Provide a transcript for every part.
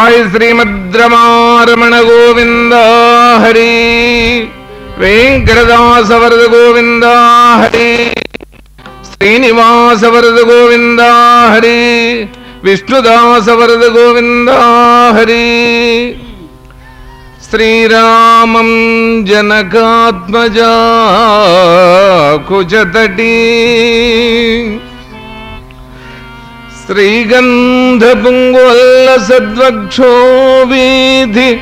आय श्रीमद्रमारमण गोविंद हरि वेंकटदास वरद गोविंद हरि श्रीनिवास वरद गोविंद हरि विष्णुदास वरद गोविंद हरि श्रीरामं जनकात्मजा कुजतटी श्रीगंध पुंगोल श्रीगन्धपुङ्गोल्लसद्वक्षो वीधि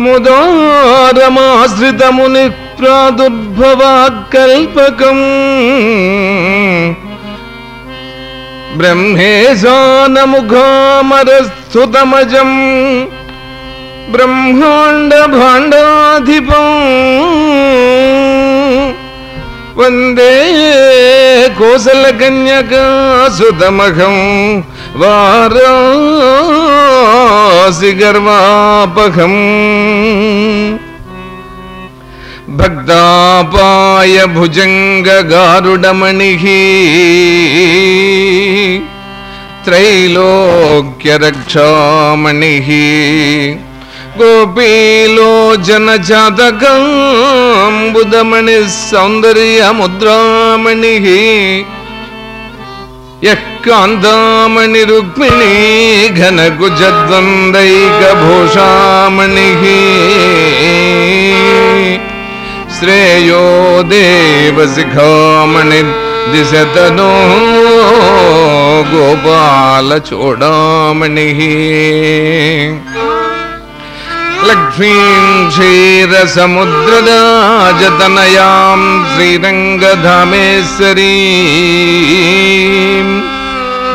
मुखामर प्रादुर्भवात्कल्पकम् ब्रह्मांड ब्रह्माण्डभाण्डाधिपम्। వందే కోసలకన్యకాసుతమహం వారాసి గర్వాపహం భక్తాపాయ భుజంగారుడమణి త్రైలోక్యరక్షామణి గోపీలో గోపీలోచనచాతకంబుదమణి సౌందర్యముద్రామణి యః కాంతామణి రుక్మిణీ ఘనకుజద్వందైకభూషామణి శ్రేయో దేవశిఖామణి దిశతనో గోపాలచూడామణి लक्ष्मीं क्षीरसमुद्रराजतनयां श्रीरङ्गधामेश्वरी।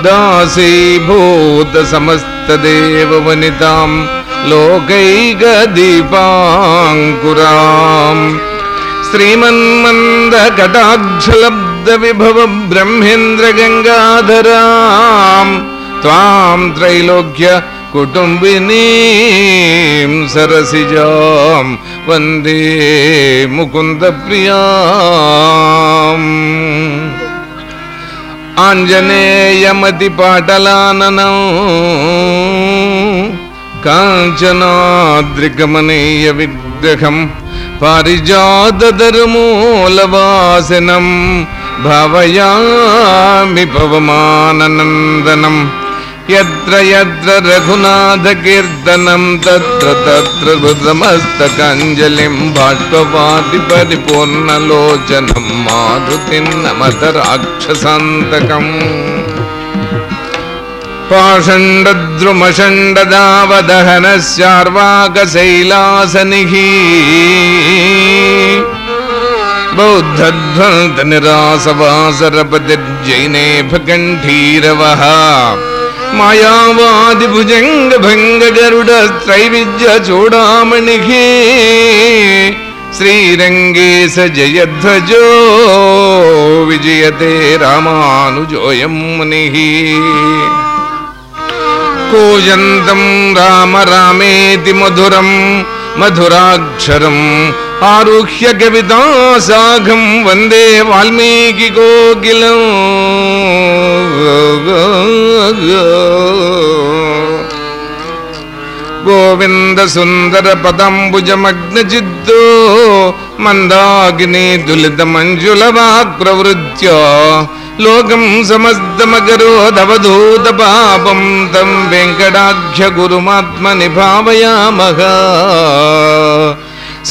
दासीभूतसमस्तदेववनितां लोकैकदीपाङ्कुराम् श्रीमन्मन्दकटाक्षलब्धविभव ब्रह्मेन्द्र त्वां त्रैलोक्य कुटुम्बिनीं सरसिजां वन्दे मुकुन्दप्रियाम् आञ्जनेयमतिपाटलाननौ काञ्चनाद्रिकमनीयविग्रहम् पारिजातधर्मूलवासिनं भावयामि पवमाननन्दनम् यत्र यत्र रघुनाथकीर्तनं तत्र तत्र धृतमस्तकञ्जलिम् बाष्पवाति नमत राक्षसान्तकम् पाषण्डद्रुमषण्डदावदहनस्यार्वाकशैलासनिः बौद्धध्वन्तनिरासवासरपतिर्जैनेभकण्ठीरवः। मायावादिभुजङ्गभङ्गगरुडत्रैविद्यचूडामणिः श्रीरङ्गे स जयध्वजो विजयते रामानुजोऽयं मुनिः। कोयन्तं राम रामेति मधुरं मधुराक्षरम् చూడామణిः శ్రీరంగే స జయధ్వజో విజయతే రామానుజోయం మునిः కూజంతం రామ రామేతి మధురం మధురాక్షరం ఆరుహ్య కవితాసాఘం వందే వాల్మీకి కోకిలం గోవింద సుందర పదంబుజమగ్న చిద్దో మందాగ్ని దులిత మంజుల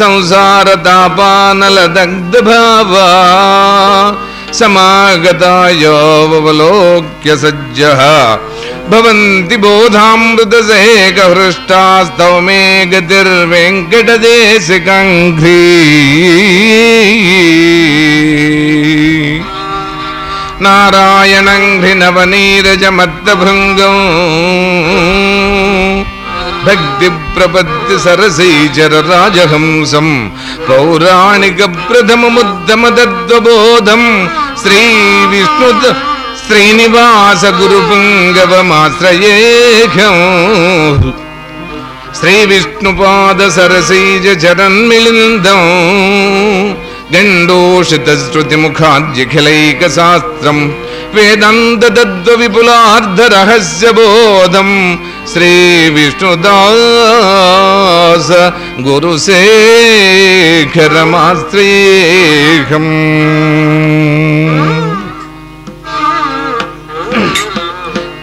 संसारतापानलदग्धभावा समागतायोऽवलोक्य सज्जः भवन्ति बोधामृतसेकहृष्टास्तव मे गतिर्वेङ्कटदेशिकङ्घ्री नारायणङ्घ्रिनवनीरजमत्तभृङ्गम् భక్తి ప్రపత్తి సరసీచర రాజహంసం. పౌరాణిక ప్రథమముద్దమ ప్రథమముద్దమతత్వబోధం శ్రీ విష్ణు శ్రీనివాస గురు పుంగవమాశ్రయేఖం శ్రీ విష్ణుపాద సరసీజ చరన్మిళిందం గండోషితశ్రుతిముఖాద్యఖిలైకశాస్త్రం వేదాంతతత్వ విపులార్ధరహస్యబోధం శ్రీ విష్ణుదాస గురుశేఖరమాశ్రేహం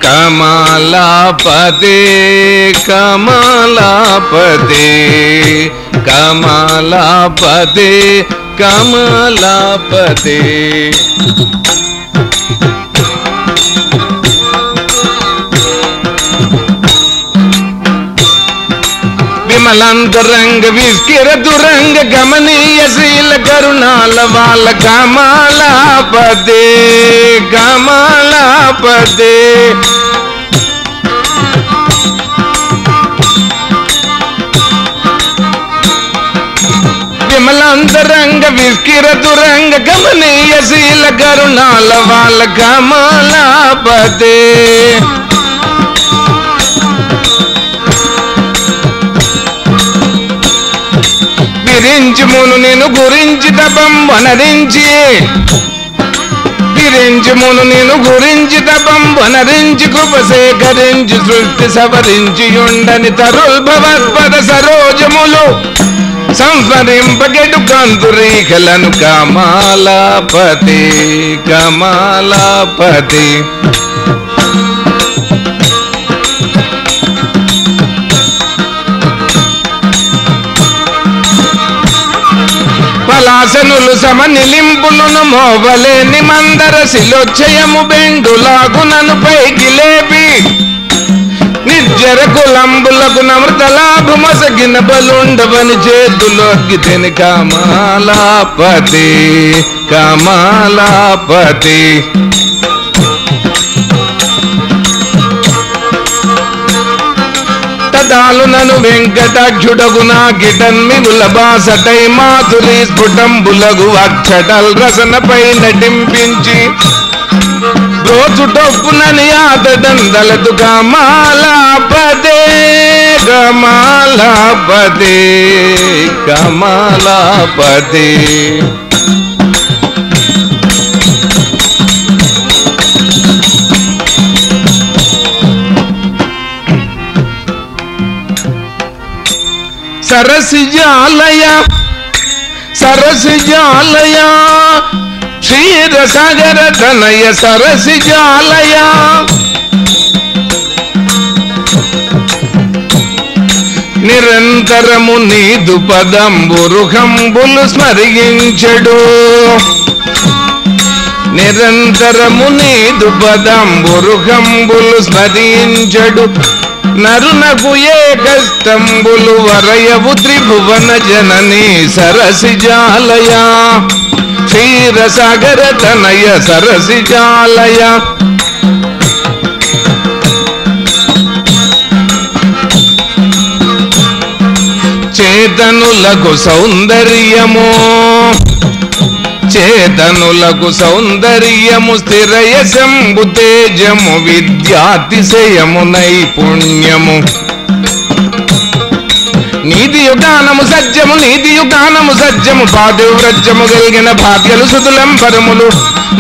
కమలాపతే కమలాపతే కమలాపతే కమలాపతే విమలాంతరంగ విస్కిర దురంగ గమనీయ శీల కరుణాల వాళ్ళ కమలాపతే కమలాపతే విమలాంతరంగ విస్కిర దురంగ గమనీయ శీల కరుణాల వాళ్ళ కమలాపదే విరించుమును నేను గురించి తపం వనరించి. విరించుమును నేను గురించి తపం వనరించి కృప సేకరించి సృష్టి సవరించి ఉండని తరుల్ భవత్పద సరోజములు. సంస్మరింపగెడు కాంతురీకలను కమాలాపతి కమాలాపతి. పలాసనులు సమనిలింపులను మోవలేని మందర శిలోచ్చయము బెండులాగునను పైకి లేపి జరకు లంబులకు నమృత లాభమసగిన బలుండవని చేతులోకి తిని కమాలాపతి కమాలాపతి. తదాలు నను వెంకటాక్షుడగునా గిటన్మిగుల బాసటై మాధురి స్ఫుటంబులగు అక్షటల్ రసనపై నటింపించి రోజు టొప్పునని ఆతడందలదు కమాలాపదే సరసి జాలయ సరసి జాలయా క్షీర సాగర తనయ సరసిజాలయ నిరంతరము నీదు పదంబురుహంబులు స్మరించడు. నిరంతరము నీదు పదంబురుహంబులు స్మరించడు. నరునకు ఏ కష్టంబులు వరయవు త్రిభువన జనని సరసి జాలయా. తనయ సరసిజాలయ చేతనులకు సౌందర్యము చేతనులకు సౌందర్యము స్థిరయశంబు తేజము విద్యాతిశయము నైపుణ్యము. నీతి యుగానము సత్యము నీతి యుగానము సత్యము పాతివ్రత్యము కలిగిన భాగ్యలు సుతులం పరములు.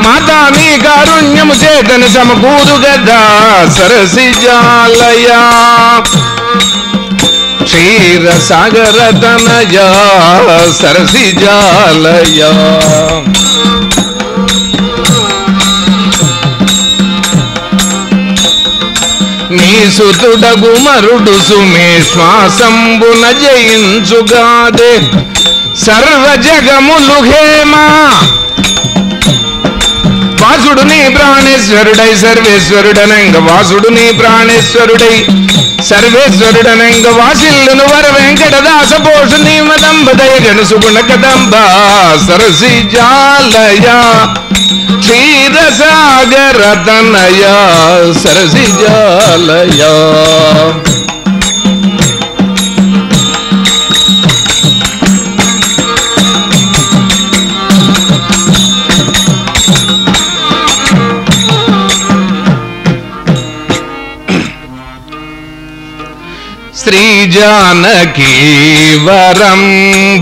మాతా నీ కారుణ్యము చేతని సమకూరు గదా సరసిజాలయా క్షీర తనయా సరసిజాలయా సుతుడగు మరుడు సుమే శ్వాసంబున జయించుగాదే. సర్వ జగములు హేమా. వాసుడు నీ ప్రాణేశ్వరుడై సర్వేశ్వరుడనంగ వాసుడు నీ ప్రాణేశ్వరుడై. సర్వేశ్వరుడనంగ వాసిల్లును వర వెంకటదాస పోషు నీ మదంబదయ గను కదంబ సరసి జాలయ క్షీరసాగర తనయ సరసి జాలయ ी वरं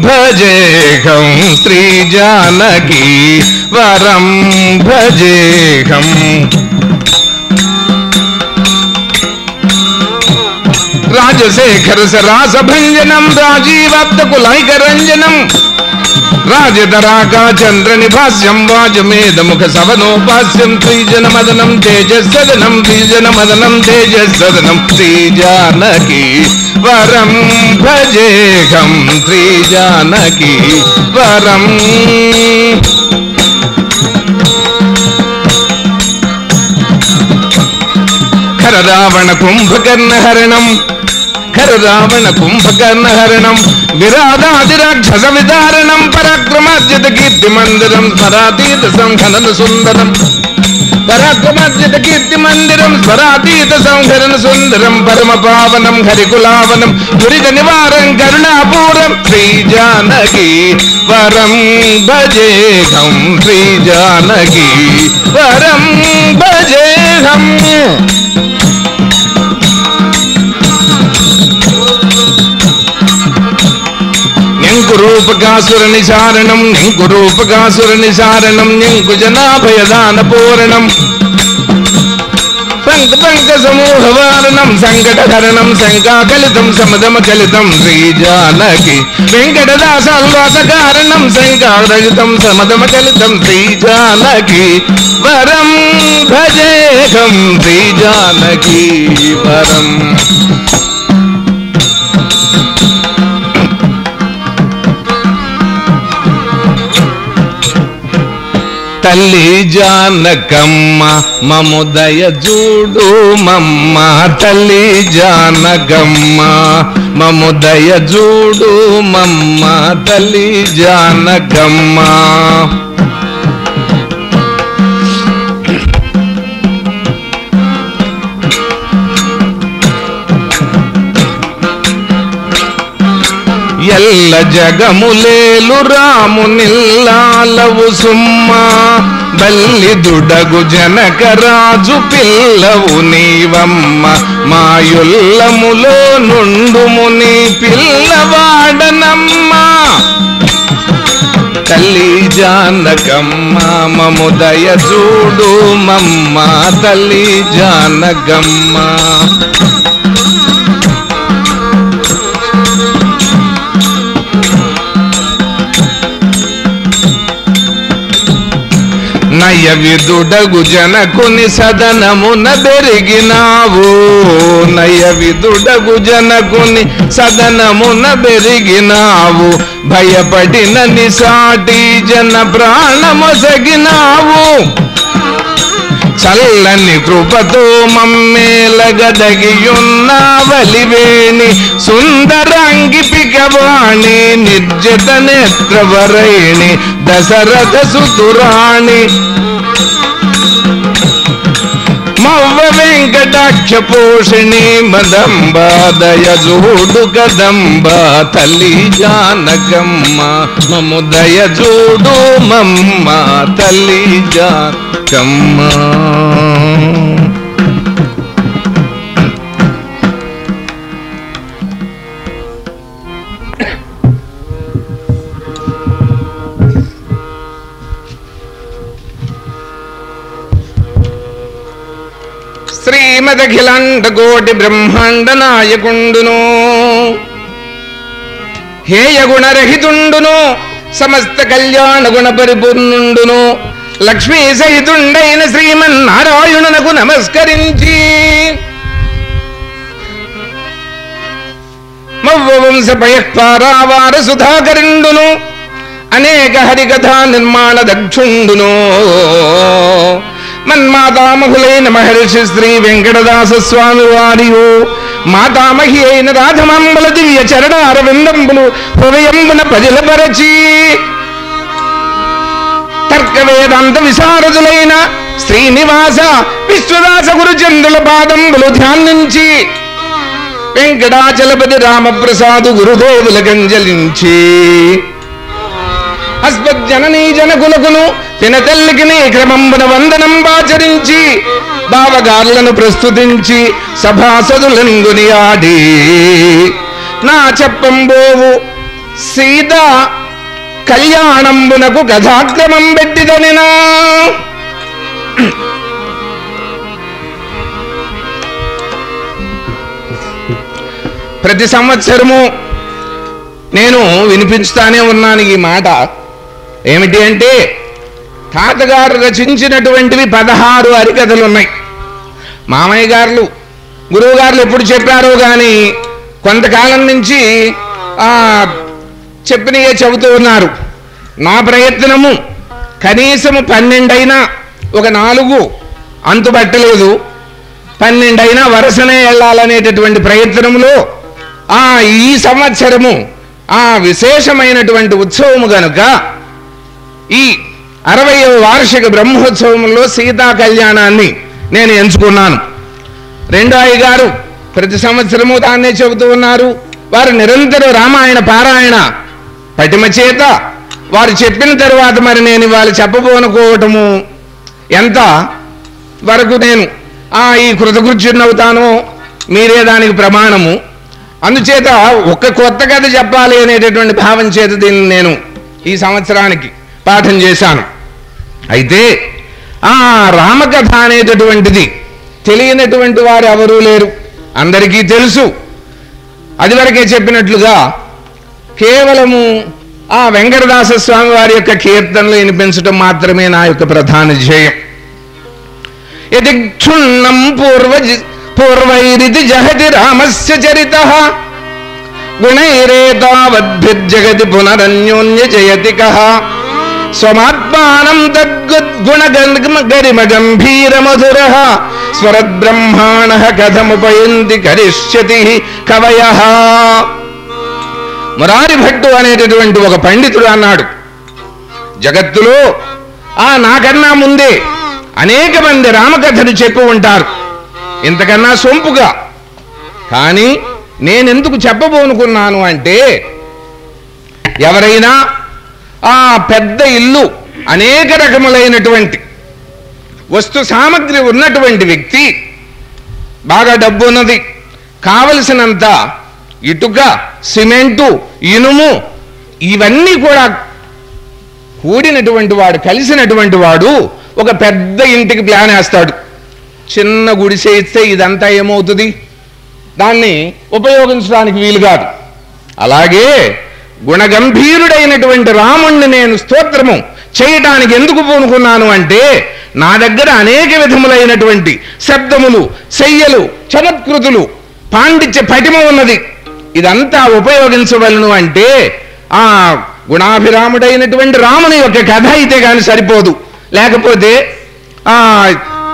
भजेघं श्री जानकी वरं भजेघ राज शेखर रास भंजनम राजीवाप्त कुलाइक रंजनम राजधरा का चंद्र निभाज मेद मुख सवनोपास्यम त्रिजन मदनम तेज सदनम त्रिजन मदनम तेज सदनम, त्रिजानकी वरम भजेघम त्रिजानकी वरम। खर रावण कुंभकर्ण हरणम కుంభకర్ణ హరణం విరాధాదిరాక్షస విదారణం పరాక్రమార్జిత కీర్తి మందిరం స్మరాతీత సంఘనన సుందరం పరాక్రమార్జిత కీర్తి మందిరం స్వరాతీత సంహరణ సుందరం పరమ పావనం హరికులావనం దురిత నివారం కరుణాపూరం శ్రీ జానకి వరం భజేహం శ్రీ జానకి వరం భజేహం గురుపకాసుర కుజరూపకాసుర నిశారణం కురూపకాసుర నిశారణం కుజనాభయదాన పూరణం పంకసమూహవారణం సంకటహరణం శంకాకలితం సమదమకలితం శ్రీజానకి. వెంకటదాసాల్వాసకారణం శంకారజితం సమదమకలితం శ్రీజానకి. వరం భజేహం శ్రీజానకి వరం. తల్లి జానకమ్మ మముదయ చూడు మమ్మ. తల్లి జానకమ్మ మముదయ చూడు మమ్మ. తల్లి జానకమ్మ. ఎల్ల జగములేలు రాము నిల్లాలవు సుమ్మ. బల్లి జనక రాజు పిల్లవు నీవమ్మ. మాయుల్లములో నుండుము నీ పిల్లవాడనమ్మ. తల్లి జానకమ్మ మముదయ చూడు మమ్మ. తల్లి జానకమ్మ. వినయ విదుడగు జనకుని సదనమున పెరిగినావు నయ విదుడగు జనకుని సదనమున పెరిగినావు భయపడిన నిసాటి జన ప్రాణమొసగినావు చల్లని కృపతో మమ్మేలగదగియున్న వలివేణి సుందరంగి పికవాణి నిర్జత నేత్రవరైణి దశరథ సుతురాణి. నవ్వ వెంకటాక్ష పోషిణి మదంబ జూడు కదంబ తల్లి జానకమ్మ మము జూడు మమ్మ తల్లి జానకమ్మ. శ్రీమదఖిలాండ కోటి బ్రహ్మాండ నాయకుండును హేయ గుణరహితుండును సమస్త కళ్యాణ గుణ పరిపూర్ణుండును లక్ష్మీ సహితుండైన శ్రీమన్నారాయణునకు నమస్కరించి మవ్వ వంశ పయఃపారావార సుధాకరుండును అనేక హరికథా నిర్మాణ దక్షుండును మన్మాతామహులైన మహర్షి శ్రీ వెంకటదాస స్వామి వారియు మాతామహి అయిన రాధమంబల దివ్య చరణ అరవిందంబులు హృదయంబున ప్రజలపరచి తర్క వేదాంత విశారదులైన శ్రీనివాస విశ్వదాస గురుచంద్రుల పాదంబులు ధ్యానించి వెంకటాచలపతి రామప్రసాదు గురుదేవుల గంజలించి అస్మజ్జననీ జనకులకును తినతల్లికి నీ క్రమంబున వందనం ఆచరించి బావగారులను ప్రస్తుతించి సభాసదులంగునియాడి నా చెప్పంబోవు సీత కళ్యాణంబునకు కథాక్రమం పెట్టిదనినా. ప్రతి సంవత్సరము నేను వినిపించుతానే ఉన్నాను ఈ మాట. ఏమిటి అంటే తాతగారు రచించినటువంటివి పదహారు హరికథలు ఉన్నాయి మామయ్య గారు గురువు ఎప్పుడు చెప్పారో కానీ కొంతకాలం నుంచి చెప్పినయే చెబుతూ ఉన్నారు. నా ప్రయత్నము కనీసము పన్నెండైనా ఒక నాలుగు అంతుపట్టలేదు. పన్నెండైనా వరుసనే వెళ్ళాలనేటటువంటి ప్రయత్నంలో ఆ ఈ సంవత్సరము ఆ విశేషమైనటువంటి ఉత్సవము గనుక ఈ అరవయవ వార్షిక బ్రహ్మోత్సవంలో సీతా కళ్యాణాన్ని నేను ఎంచుకున్నాను. రెండాయి గారు ప్రతి సంవత్సరము దాన్నే చెబుతూ ఉన్నారు. వారు నిరంతరం రామాయణ పారాయణ పటిమ చేత వారు చెప్పిన తరువాత మరి నేను వాళ్ళు చెప్పబోనుకోవటము ఎంత వరకు నేను ఆ ఈ కృతకృత్యున్నవుతానో మీరే దానికి ప్రమాణము. అందుచేత ఒక్క కొత్త కథ చెప్పాలి అనేటటువంటి భావం చేత దీన్ని నేను ఈ సంవత్సరానికి పాఠం చేశాను. అయితే ఆ రామకథ అనేటటువంటిది తెలియనటువంటి వారు ఎవరూ లేరు. అందరికీ తెలుసు. అది వరకే చెప్పినట్లుగా కేవలము ఆ వెంకటదాస స్వామి వారి యొక్క కీర్తనలు వినిపించడం మాత్రమే నా యొక్క ప్రధాన ధ్యేయం. యది క్షుణ్ణం పూర్వ పూర్వైరితి జహతి రామస్య చరిత. గుణైరేతావద్భిర్జగతి పునరన్యోన్య జయతి కహ స్వమాత్మానం తద్గుణ గరిమ గంభీరమధుర స్వరద్బ్రహ్మాణ కథముపయంతి కరిష్యతి కవయ. మురారి భట్టు అనేటటువంటి ఒక పండితుడు అన్నాడు. జగత్తులో ఆ నాకన్నా ముందే అనేక మంది రామకథను చెప్పి ఉంటారు. ఇంతకన్నా సొంపుగా. కానీ నేనెందుకు చెప్పబోనుకున్నాను అంటే ఎవరైనా ఆ పెద్ద ఇల్లు అనేక రకములైనటువంటి వస్తు సామగ్రి ఉన్నటువంటి వ్యక్తి బాగా డబ్బు ఉన్నది. కావలసినంత ఇటుక సిమెంటు ఇనుము ఇవన్నీ కూడా కూడినటువంటి వాడు కలిసినటువంటి వాడు ఒక పెద్ద ఇంటికి ప్లాన్ వేస్తాడు. చిన్న గుడిసె ఇస్తే ఇదంతా ఏమవుతుంది? దాన్ని ఉపయోగించడానికి వీలు కాదు. అలాగే గుణగంభీరుడైనటువంటి రాముణ్ణి నేను స్తోత్రము చేయటానికి ఎందుకు పూనుకున్నాను అంటే నా దగ్గర అనేక విధములైనటువంటి శబ్దములు శయ్యలు చమత్కృతులు పాండిత్య పటిమ ఉన్నది. ఇదంతా ఉపయోగించవలను అంటే ఆ గుణాభిరాముడైనటువంటి రాముని యొక్క కథ అయితే కానీ సరిపోదు. లేకపోతే ఆ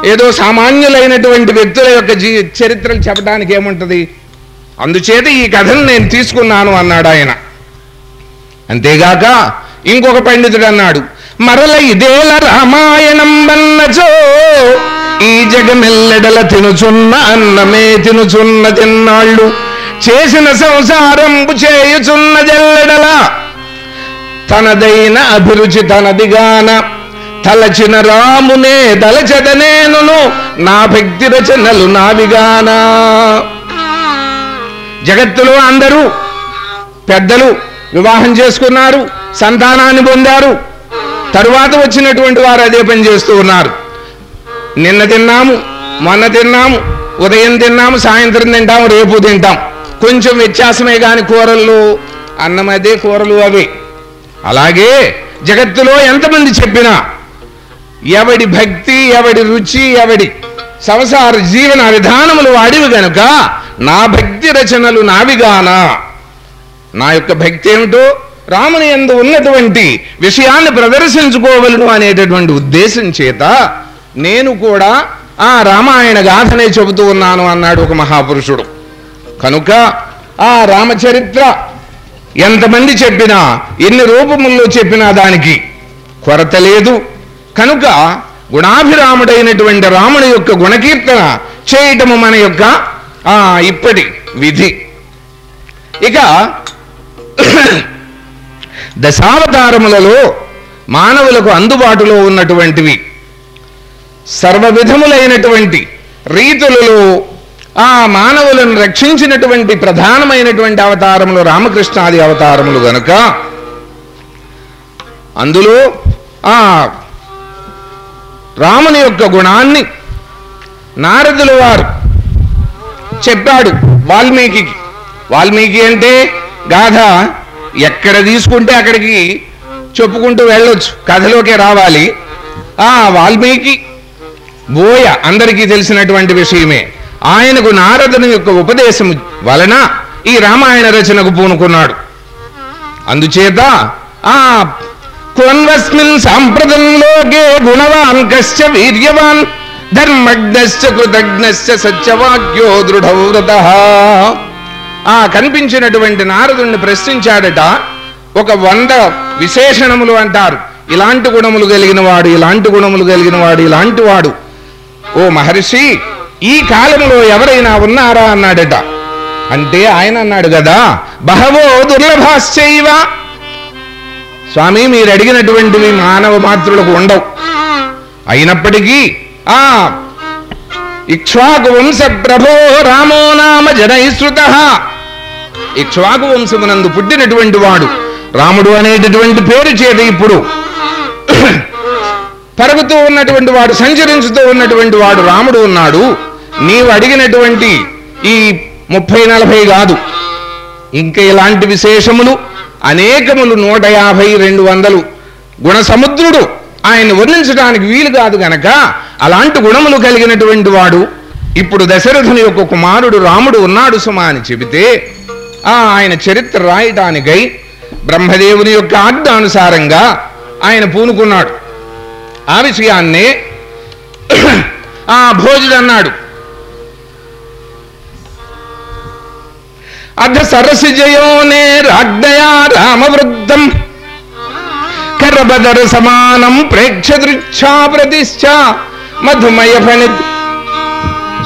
ఏదో సామాన్యులైనటువంటి వ్యక్తుల యొక్క జీ చరిత్రలు చెప్పడానికి ఏముంటది? అందుచేత ఈ కథను నేను తీసుకున్నాను అన్నాడు ఆయన. అంతేగాక ఇంకొక పండితుడు అన్నాడు మరల ఇదేల రామాయణం వన్నచో ఈ జగమెల్లెడల తినుచున్న అన్నమే తినుచున్న తిన్నాళ్ళు చేసిన సంసారంబు చేయుచున్న జల్లెడల. తనదైన అభిరుచి తనదిగాన తలచిన రామునే తలచదనేను నా భక్తి రచనలు నావిగానా. జగత్తులో అందరూ పెద్దలు వివాహం చేసుకున్నారు సంతానాన్ని పొందారు. తరువాత వచ్చినటువంటి వారు అదే పని చేస్తూ ఉన్నారు. నిన్న తిన్నాము మొన్న తిన్నాము ఉదయం తిన్నాము సాయంత్రం తింటాము రేపు తింటాం. కొంచెం వ్యత్యాసమే కాని కూరలు అన్నం అదే కూరలు అవి. అలాగే జగత్తులో ఎంతమంది చెప్పినా ఎవడి భక్తి ఎవడి రుచి ఎవడి సంసార జీవన విధానములు వాడివి గనుక నా భక్తి రచనలు నావిగానా? నా యొక్క భక్తి ఏమిటో రాముని ఎందు ఉన్నటువంటి విషయాన్ని ప్రదర్శించుకోవలను అనేటటువంటి ఉద్దేశం చేత నేను కూడా ఆ రామాయణ గాథనే చెబుతూ ఉన్నాను అన్నాడు ఒక మహాపురుషుడు. కనుక ఆ రామచరిత్ర ఎంతమంది చెప్పినా ఎన్ని రూపముల్లో చెప్పినా దానికి కొరత లేదు. కనుక గుణాభిరాముడైనటువంటి రాముని యొక్క గుణకీర్తన చేయటము మన యొక్క ఆ ఇప్పటి విధి. ఇక దశావతారములలో మానవులకు అందుబాటులో ఉన్నటువంటివి సర్వ విధములైనటువంటి రీతులలో ఆ మానవులను రక్షించినటువంటి ప్రధానమైనటువంటి అవతారములు రామకృష్ణాది అవతారములు గనుక అందులో ఆ రాముని యొక్క గుణాన్ని నారదుల వారు చెప్పాడు వాల్మీకి వాల్మీకి అంటే గాథ ఎక్కడ తీసుకుంటే అక్కడికి చెప్పుకుంటూ వెళ్ళొచ్చు. కథలోకే రావాలి. ఆ వాల్మీకి బోయ అందరికీ తెలిసినటువంటి విషయమే. ఆయనకు నారదుని యొక్క ఉపదేశం వలన ఈ రామాయణ రచనకు పూనుకున్నాడు. అందుచేత ఆ కొన్వస్మిన్ సాంప్రదం లోకే గుణవాన్ కశ్చ వీర్యవాన్ ధర్మజ్ఞశ్చ కృతజ్ఞశ్చ సత్యవాక్యో దృఢవ్రత ఆ కనిపించినటువంటి నారదుణ్ణి ప్రశ్నించాడట ఒక వంద విశేషణములు అంటారు. ఇలాంటి గుణములు కలిగిన వాడు ఇలాంటి గుణములు కలిగిన వాడు ఇలాంటి వాడు. ఓ మహర్షి ఈ కాలంలో ఎవరైనా ఉన్నారా అన్నాడట. అంటే ఆయన అన్నాడు కదా బహవో దుర్లభాశ్చైవ. స్వామి మీరు అడిగినటువంటివి మానవ మాతృలకు ఉండవు. అయినప్పటికీ ఆ ఇక్ష్వాకు వంశ ప్రభో రామో నామ జనైశ్రుత ఇక్ష్వాకు వంశమునందు పుట్టినటువంటి వాడు. రాముడు అనేటటువంటి పేరు చేత ఇప్పుడు పరుగుతూ ఉన్నటువంటి వాడు సంచరించుతూ ఉన్నటువంటి వాడు రాముడు ఉన్నాడు. నీవు అడిగినటువంటి ఈ ముప్పై నలభై కాదు. ఇంకా ఇలాంటి విశేషములు అనేకములు నూట యాభై రెండు వందలు. గుణ సముద్రుడు ఆయన వర్ణించడానికి వీలు కాదు గనక అలాంటి గుణములు కలిగినటువంటి వాడు. ఇప్పుడు దశరథుని యొక్క కుమారుడు రాముడు ఉన్నాడు సుమా అని చెబితే ఆ ఆయన చరిత్ర రాయటానికై బ్రహ్మదేవుని యొక్క ఆజ్ఞానుసారంగా ఆయన పూనుకున్నాడు. ఆ విషయాన్నే ఆ భోజుడు అన్నాడు. అధ సరసి జయోనే రాజ్ఞయా రామవృద్ధం. కరబదర సమానం ప్రేక్ష దృక్షా ప్రతిష్ట మధుమయ ఫణిత్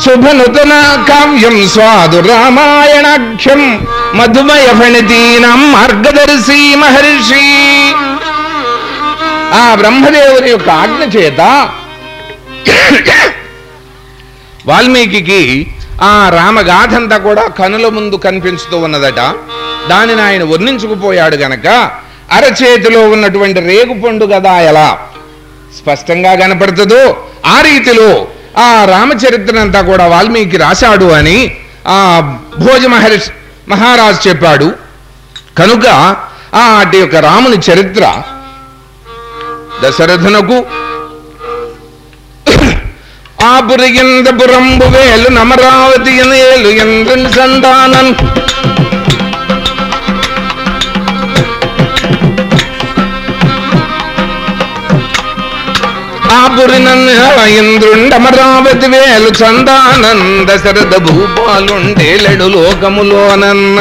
శుభనుతన కావ్యం స్వాదు రామాయణాఖ్యం మధుమయ ఫణితీనం మార్గదర్శి మహర్షి. ఆ బ్రహ్మదేవుని యొక్క ఆజ్ఞ చేత వాల్మీకి ఆ రామగాథంతా కూడా కనుల ముందు కనిపించుతూ ఉన్నదట. దానిని ఆయన వర్ణించుకుపోయాడు గనక అరచేతిలో ఉన్నటువంటి రేగుపండు గదా ఎలా? స్పష్టంగా కనపడుతుందో ఆ రీతిలో ఆ రామచరిత్రనంతా కూడా వాల్మీకి రాశాడు అని ఆ భోజ మహర్షి మహారాజు చెప్పాడు. కనుక ఆ అటు యొక్క రాముని చరిత్ర దశరథునకు ఆపురిగింద పురంబు వేలు నమరావతి ఏలు ఎంద్రన్ సంతానం ఆపురినన్ ఇంద్రుండమరావతి వేలు చందానంద శరద భూపాలుండేలెడు లోకములోనన్న.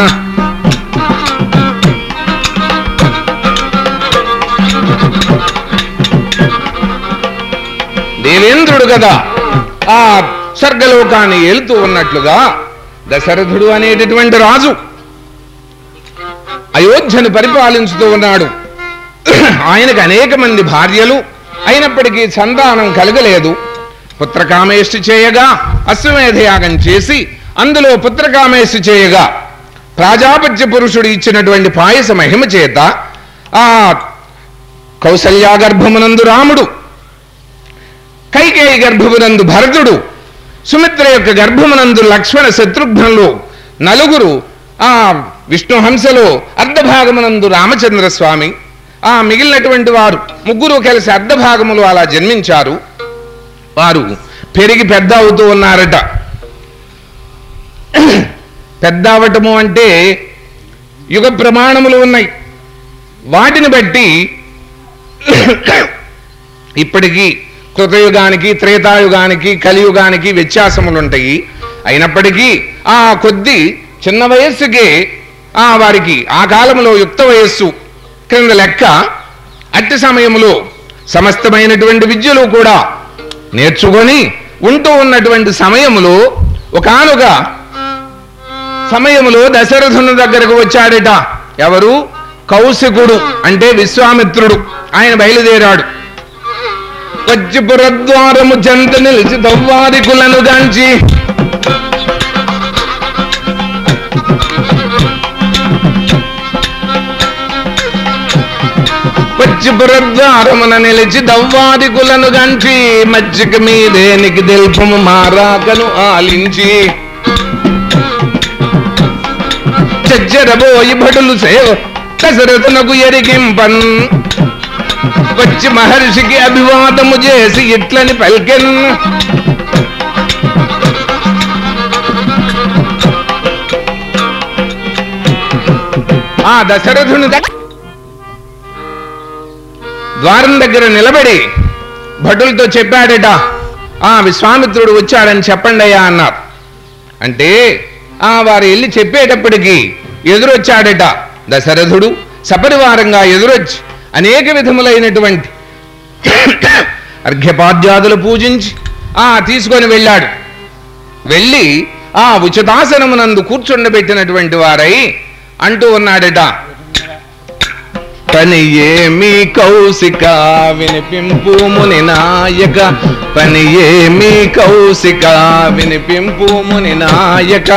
దేవేంద్రుడు కదా ఆ స్వర్గలోకాన్ని ఏలుతూ ఉన్నట్లుగా దశరథుడు అనేటటువంటి రాజు అయోధ్యను పరిపాలించుతూ ఉన్నాడు. ఆయనకు అనేక మంది భార్యలు అయినప్పటికీ సంతానం కలగలేదు. పుత్రకామేష్టి చేయగా అశ్వమేధయాగం చేసి అందులో పుత్రకామేష్టి చేయగా ప్రాజాపత్య పురుషుడు ఇచ్చినటువంటి పాయస మహిమ చేత ఆ కౌసల్యాగర్భమునందు రాముడు కైకేయి గర్భమునందు భరతుడు సుమిత్ర యొక్క గర్భమునందు లక్ష్మణ శత్రుఘ్నులు నలుగురు ఆ విష్ణుహంసలో అర్ధభాగమునందు రామచంద్ర స్వామి ఆ మిగిలినటువంటి వారు ముగ్గురు కలిసి అర్ధభాగములు అలా జన్మించారు. వారు పెరిగి పెద్ద అవుతూ ఉన్నారట. పెద్ద అవటము అంటే యుగ ప్రమాణములు ఉన్నాయి. వాటిని బట్టి ఇప్పటికీ కృతయుగానికి త్రేతాయుగానికి కలియుగానికి వ్యత్యాసములు ఉంటాయి అయినప్పటికీ ఆ కొద్ది చిన్న వయస్సుకే ఆ వారికి ఆ కాలంలో యుక్త వయస్సు క్రింద లెక్క అట్టి సమయంలో సమస్తమైనటువంటి విద్యలు కూడా నేర్చుకొని ఉంటూ ఉన్నటువంటి సమయములో ఒకనొక సమయములో దశరథుని దగ్గరకు వచ్చాడట. ఎవరు? కౌశికుడు అంటే విశ్వామిత్రుడు. ఆయన బయలుదేరాడు. వచ్చి పురద్వారము చెంత నిలిచి తవ్వారి కులను గాంచి. నిలిచి పురద్వారమున నిలిచి దవ్వాదికులను గంచి మజ్జిగ మీదేనికి తెలుపము మారాకను ఆలించి. చచ్చరబోయి భటులు సేవ దశరథునకు ఎరిగింపన్. వచ్చి మహర్షికి అభివాదము చేసి ఇట్లని పలికెన్. ఆ దశరథుని ద్వారం దగ్గర నిలబడి భటులతో చెప్పాడట ఆ విశ్వామిత్రుడు వచ్చాడని చెప్పండి అయ్యా అన్నారు. అంటే ఆ వారు వెళ్ళి చెప్పేటప్పటికి ఎదురొచ్చాడట దశరథుడు సపరివారంగా ఎదురొచ్చి అనేక విధములైనటువంటి అర్ఘ్యపాద్యాదులు పూజించి ఆ తీసుకొని వెళ్ళాడు. వెళ్ళి ఆ ఉచితాసనమునందు కూర్చుండబెట్టినటువంటి వారై అంటూ ఉన్నాడట పని ఏమి కౌశిక వినిపింపు ముని నాయక. పని ఏమి కౌశిక వినిపింపు ముని నాయక.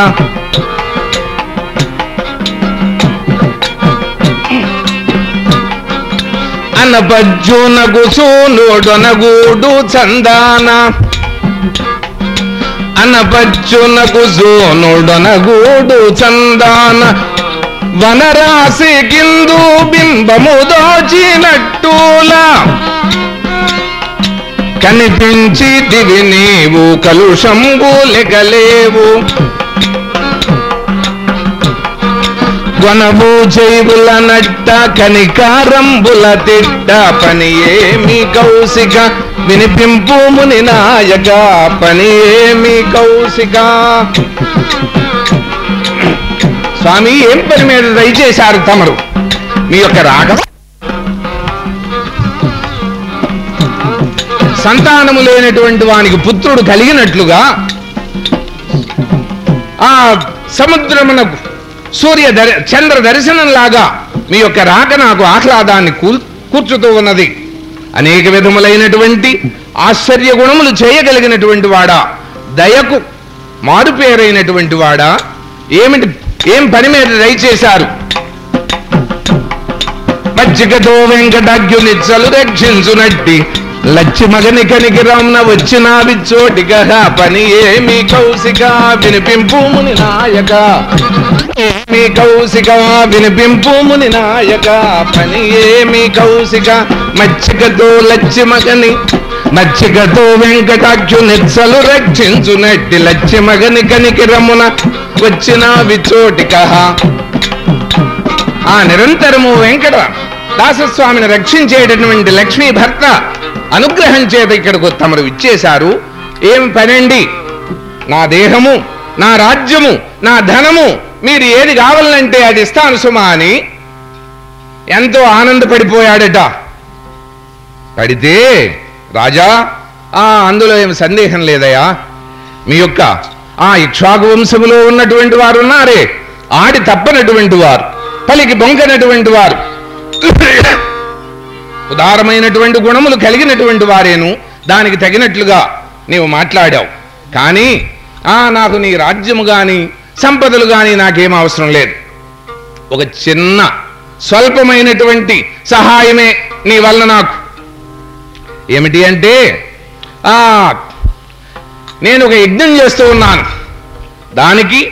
అనబజ్జునగు సూనుడొనగూడు చందాన. అనబజ్జునగు సోనుడొనగూడు చందాన. వనరాశి కిందు బింబము దోచినట్టులా. కనిపించి దివి నీవు కలుషంబు లెగలేవు. గొనబు జైబుల నట్ట కనికారంబుల తిట్ట పని ఏమి కౌశిక. వినిపింపు ముని నాయక పని ఏమి కౌశిక. స్వామి ఏం పని మీద దయచేశారు తమరు? మీ యొక్క రాగం? సంతానము లేనటువంటి వానికి పుత్రుడు కలిగినట్లుగా ఆ సముద్రమునకు సూర్య దర్ చంద్ర దర్శనంలాగా మీ యొక్క రాక నాకు ఆహ్లాదాన్ని కూల్ కూర్చుతూ ఉన్నది. అనేక విధములైనటువంటి ఆశ్చర్య గుణములు చేయగలిగినటువంటి వాడా దయకు మారుపేరైనటువంటి వాడా ఏమిటి ఏం పని మీద దయచేశారు మజ్జిగతో వెంకటాగ్యునిచ్చలు రక్షించునట్టి లచ్చి మగని కనికి రామ్న వచ్చిన విచ్చోటిగా. పని ఏమి కౌశిక వినిపింపు ముని నాయక. ఏమి కౌశిక వినిపింపు ముని నాయక పని ఏమి కౌశిక? మచ్చికతో లచ్చిమగని మచ్చికతో వెంకటాక్షు నిచ్చలు రక్షించునట్టి లచ్చి లచ్చిమగని కనికి రమున వచ్చిన విచోటిక. ఆ నిరంతరము వెంకట దాసస్వామిని రక్షించేటటువంటి లక్ష్మీ భర్త అనుగ్రహం చేత ఇక్కడికి తమరు ఇచ్చేశారు ఏం పనండి? నా దేహము నా రాజ్యము నా ధనము మీరు ఏది కావాలంటే అది ఇస్తాను సుమా అని ఎంతో ఆనందపడిపోయాడట. పడితే రాజా ఆ అందులో ఏం సందేహం లేదయా? మీ యొక్క ఆ ఇక్ష్వాకు వంశములో ఉన్నటువంటి వారు ఉన్నారే ఆడి తప్పనటువంటి వారు పలికి బొంకనటువంటి వారు. ఉదారమైనటువంటి గుణములు కలిగినటువంటి వారేను దానికి తగినట్లుగా నీవు మాట్లాడావు. కానీ నాకు నీ రాజ్యము కానీ సంపదలు కానీ నాకేం అవసరం లేదు. ఒక చిన్న స్వల్పమైనటువంటి సహాయమే నీ వల్ల నాకు. ఏమిటి అంటే ఆ నేను ఒక యజ్ఞం చేస్తూ ఉన్నాను. దానికి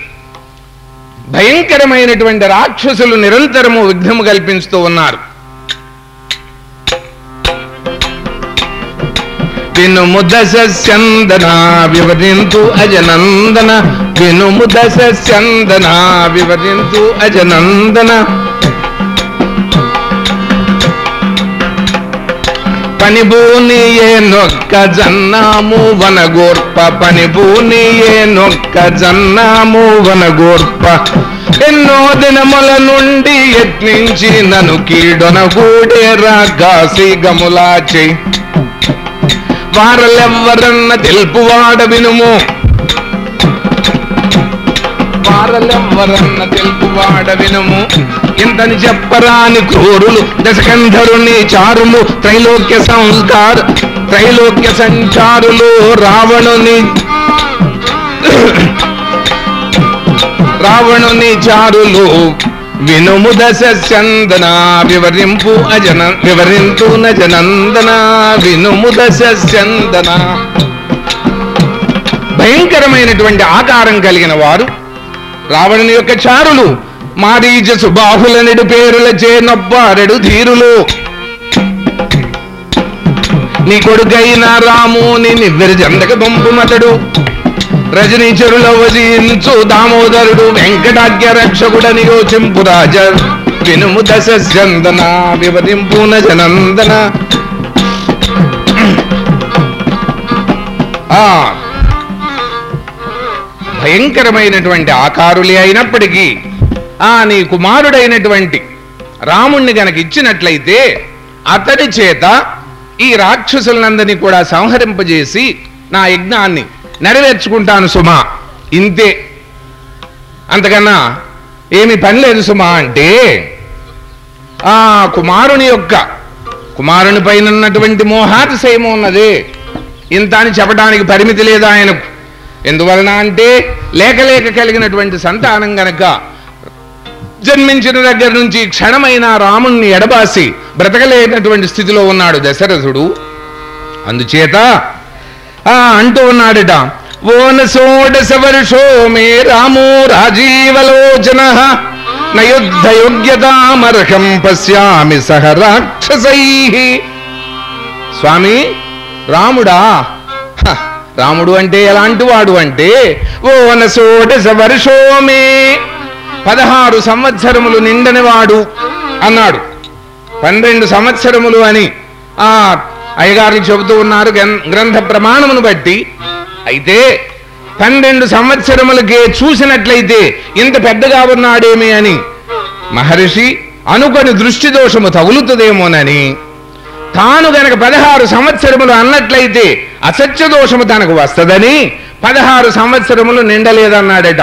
భయంకరమైనటువంటి రాక్షసులు నిరంతరము విఘ్నము కల్పిస్తూ ఉన్నారు. వినుము దశ చందన వివరింతు అజనందన. వినుము దశ చందన వివరింతు అజనందన. పనిభూని ఏ నొక్క జన్నాము వనగోర్ప. పనిభూని ఏ నొక్క జన్నాము వనగోర్ప. ఎన్నో దినముల నుండి యత్నించి నను కీడొన కాశీ రాగాసి గములాచి. వారలెవ్వరన్న తెలుపువాడ వినుము. వారలెవ్వరన్న తెలుపువాడ వినుము. ఇంతని చెప్పరాని క్రూరులు దశకంధరుని చారులు త్రైలోక్య సంస్కార త్రైలోక్య సంచారులు రావణుని. రావణుని చారులు వినుము దశ చందన వివరింపు అజన వివరింతు నజనందన వినుము దశ చందన భయంకరమైనటువంటి ఆకారం కలిగిన వారు రావణుని యొక్క చారులు మారీచ సుబాహులనెడు పేరుల చేనొబ్బారెడు ధీరులు. నీ కొడుకైన రాముని నివ్వెరజందక బొంపు మతడు వజించు దామోదరుడు వెంకటాగ్య రక్షకుడని యోచింపు రాజ వినుము దశ చందన వివరింపున జనందన. ఆ భయంకరమైనటువంటి ఆకారులే అయినప్పటికీ ఆ నీ కుమారుడైనటువంటి రాముణ్ణి గనక ఇచ్చినట్లయితే అతడి చేత ఈ రాక్షసులందరినీ కూడా సంహరింపజేసి నా యజ్ఞాన్ని నెరవేర్చుకుంటాను సుమా. ఇంతే. అంతకన్నా ఏమి పని లేదు సుమా అంటే ఆ కుమారుని యొక్క కుమారుని పైన ఉన్నటువంటి మోహాతిశయము ఉన్నది. ఇంత అని చెప్పడానికి పరిమితి లేదా ఆయనకు? ఎందువలన అంటే లేక లేక కలిగినటువంటి సంతానం గనక జన్మించిన దగ్గర నుంచి క్షణమైన రాముణ్ణి ఎడబాసి బ్రతకలేనటువంటి స్థితిలో ఉన్నాడు దశరథుడు. అందుచేత అంటూ ఉన్నాడట. ఓన షోడశ వర్షో మే రామో రాజీవలోచన. నయుద్ధ యోగ్యతామర్హం పశ్యామి సహ రాక్షసై. స్వామి రాముడా? హ, రాముడు అంటే ఎలాంటి వాడు అంటే ఓన షోడశ వర్షో మే పదహారు సంవత్సరములు నిండని వాడు అన్నాడు. పన్నెండు సంవత్సరములు అని. ఆ అయ్యగారు చెబుతూ ఉన్నారు గ్రం- గ్రంథ ప్రమాణమును బట్టి. అయితే పన్నెండు సంవత్సరములకే చూసినట్లయితే ఇంత పెద్దగా ఉన్నాడేమి అని? మహర్షి అనుకొని దృష్టి దోషము తగులుతుందేమోనని. తాను గనక పదహారు సంవత్సరములు అన్నట్లయితే అసత్య దోషము తనకు వస్తదని పదహారు సంవత్సరములు నిండలేదన్నాడట.